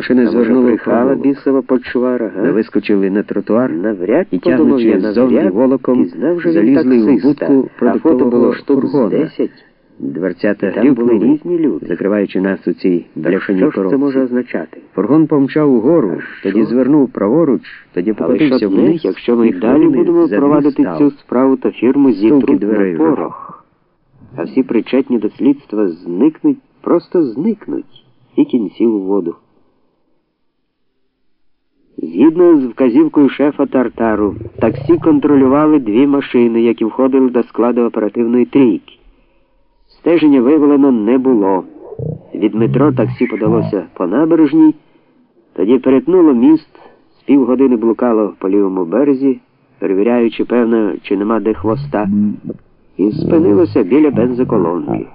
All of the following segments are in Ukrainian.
Машина звернула брехала бісова почвара, га? Ми вискочили на тротуар Навряд і тягнучи ззовні волоком, залізли в будку продуктового фургона. 10. Дверцята грюкнули, різні люди. закриваючи нас у цій бляшаній що це може означати? Фургон помчав угору, А тоді що? звернув праворуч, тоді покотився вниз. якщо ми далі будемо провадити став. цю справу, то фірму зітруть на порох. А всі причетні до слідства зникнуть, просто зникнуть, і кінців у воду. Згідно з вказівкою шефа Тартару, таксі контролювали дві машини, які входили до складу оперативної трійки. Стеження виявлено не було. Від метро таксі подалося по набережній, тоді перетнуло міст, з півгодини блукало по лівому березі, перевіряючи, певно, чи нема де хвоста, і спинилося біля бензоколонки.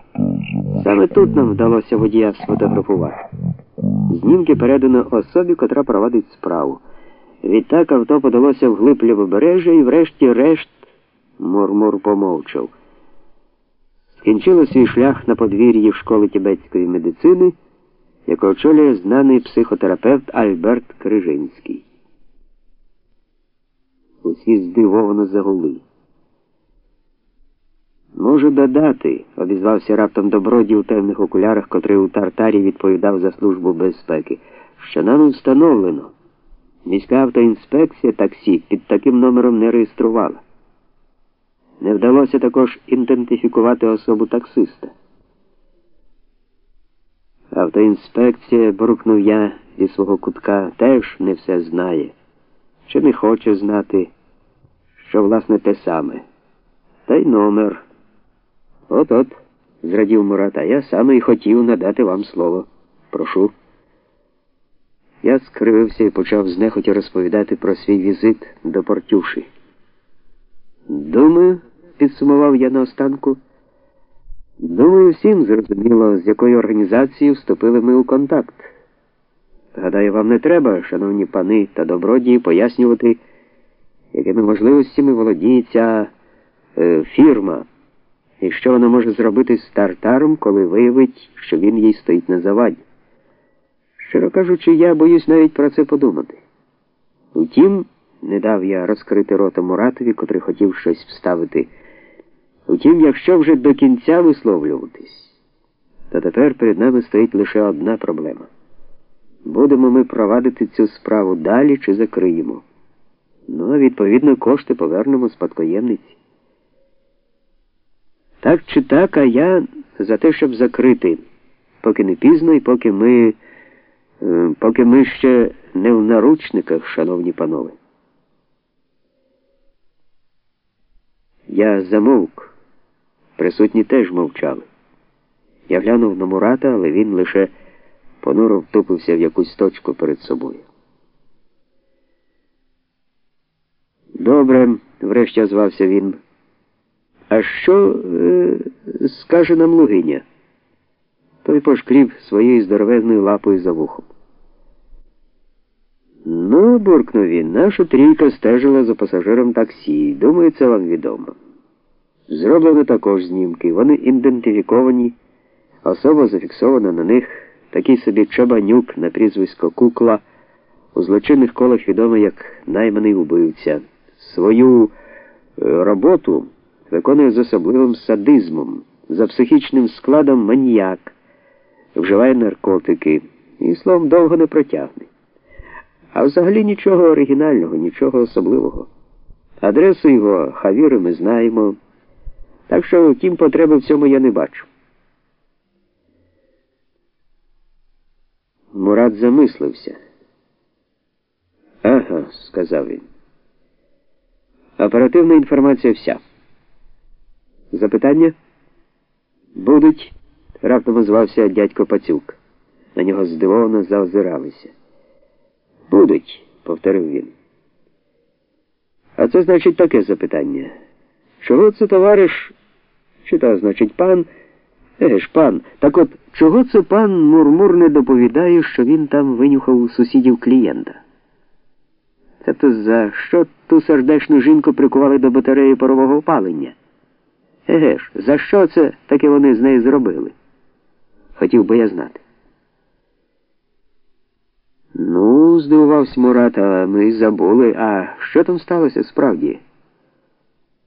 Саме тут нам вдалося водія сфотографувати. Знімки передано особі, котра проводить справу. Відтак авто подалося вглиб лівобережжя і врешті-решт Мурмур помовчав. Скінчило свій шлях на подвір'ї школи тібетської медицини, яку очолює знаний психотерапевт Альберт Крижинський. Усі здивовано загули. Можу додати, обізвався раптом добродій у темних окулярах, котрий у тартарі відповідав за службу безпеки, що нам встановлено. Міська автоінспекція таксі під таким номером не реєструвала. Не вдалося також ідентифікувати особу таксиста. Автоінспекція, буркнув я зі свого кутка, теж не все знає, чи не хоче знати, що власне те саме. Та й номер. От-от, зрадів Мурат, а я саме і хотів надати вам слово. Прошу. Я скривився і почав знехотя розповідати про свій візит до Портюші. Думаю, підсумував я наостанку. Думаю, всім зрозуміло, з якою організацією вступили ми у контакт. Гадаю, вам не треба, шановні пани та добродії, пояснювати, якими можливостями володіє ця е, фірма, і що вона може зробити з тартаром, коли виявить, що він їй стоїть на заваді. Щиро кажучи, я боюсь навіть про це подумати. Утім, не дав я розкрити рота Муратові, котрий хотів щось вставити. Утім, якщо вже до кінця висловлюватись, то тепер перед нами стоїть лише одна проблема. Будемо ми провадити цю справу далі чи закриємо. Ну, а відповідно, кошти повернемо спадкоємниці. Так чи так, а я за те, щоб закрити, поки не пізно і поки ми, е, поки ми ще не в наручниках, шановні панове. Я замовк. Присутні теж мовчали. Я глянув на Мурата, але він лише понуро втупився в якусь точку перед собою. Добре, врешті озвався він. А що е, скаже нам Лугиня? Той пошкрів своєю здоровезною лапою за вухом. Ну, буркнув він, наша трійка стежила за пасажиром таксі. Думаю, це вам відомо. Зроблено також знімки. Вони ідентифіковані. Особа зафіксована на них такий собі Чабанюк на прізвисько Кукла, у злочинних колах відомий як найманий убивця. Свою е, роботу виконує з особливим садизмом, за психічним складом маніяк, вживає наркотики і, словом, довго не протягне. А взагалі нічого оригінального, нічого особливого. Адресу його Хавіри ми знаємо. Так що, втім, потреби в цьому я не бачу. Мурат замислився. Ага, сказав він. Оперативна інформація вся. Запитання? Будуть, раптом озвався дядько Пацюк. На нього здивовано заозиралися. Будуть, повторив він. А це значить таке запитання. Чого це товариш? Чи то значить пан? Еге ж, пан, так от чого це пан Мурмур не доповідає, що він там винюхав у сусідів клієнта? Це то за що ту сердечну жінку прикували до батареї парового опалення? Еге ж, за що це таке вони з нею зробили? Хотів би я знати. здивувався Мурат, а ми забули. А що там сталося справді?